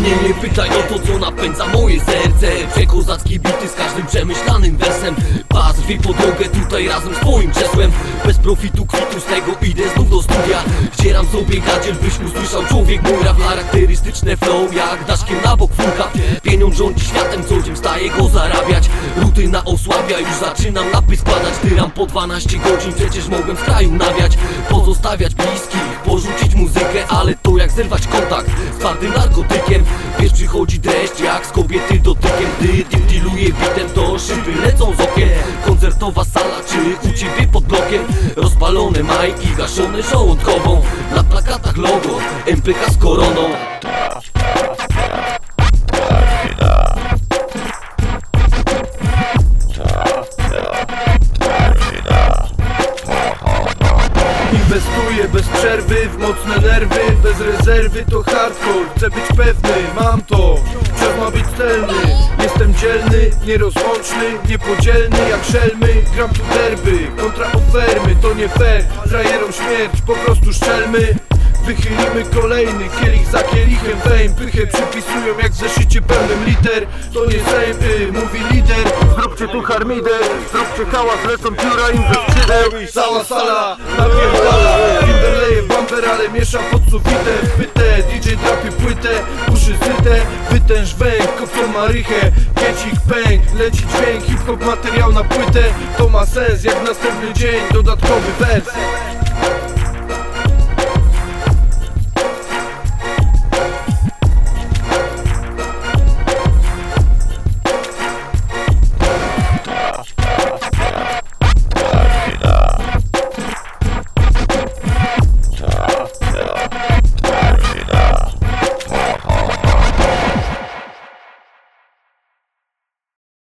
Mnie nie pytaj o to co napędza moje serce. Przekozackie bity z każdym przemyślanym wersem? Pas rwie podłogę tutaj razem z twoim krzesłem. Bez profitu kwitu z tego idę znów do studia. Zdzieram sobie gadziel byś usłyszał człowiek mój rap Charakterystyczne flow jak daszkiem na bok funka. Pieniądz rządzi światem co dzień wstaje go zarabiać. Rutyna osłabia już zaczynam lapy składać. Tyram po 12 godzin przecież mogłem w kraju nawiać. Pozostawiać bliskich, porzucić muzykę Ale to jak zerwać kontakt z twardym narkotykiem Wiesz przychodzi dreszcz jak z kobiety dotykiem? Gdy diptiluje bitem to szyby lecą z okien. Koncertowa sala czy u ciebie pod blokiem? Rozpalone majki gaszone żołądkową. Na plakatach logo MPK z koroną Inwestuję bez przerwy w mocne nerwy Bez rezerwy to hardcore Chcę być pewny, mam to Czas ma być celny. Jestem dzielny, nierozłączny Niepodzielny jak szelmy Gram tu derby, kontra ofermy To nie fair, frajerom śmierć Po prostu szczelmy Wychylimy kolejny kielich za kielichem Fame, pychę przypisują jak w zeszycie pełnym liter. To nie sejm, y, mówi lider. Zróbcie tu harmider, zróbcie hałas Lecą pióra im ze skrzydeł Cała sala napierdala. Kinder leje bumper, ale miesza pod sufitem. Pytę, DJ drapie płytę, uszy syte. Wytęż węg, kopcą marychę. Kiecik pęk, leci dźwięk. Hip-hop materiał na płytę. To ma sens jak następny dzień. Dodatkowy wers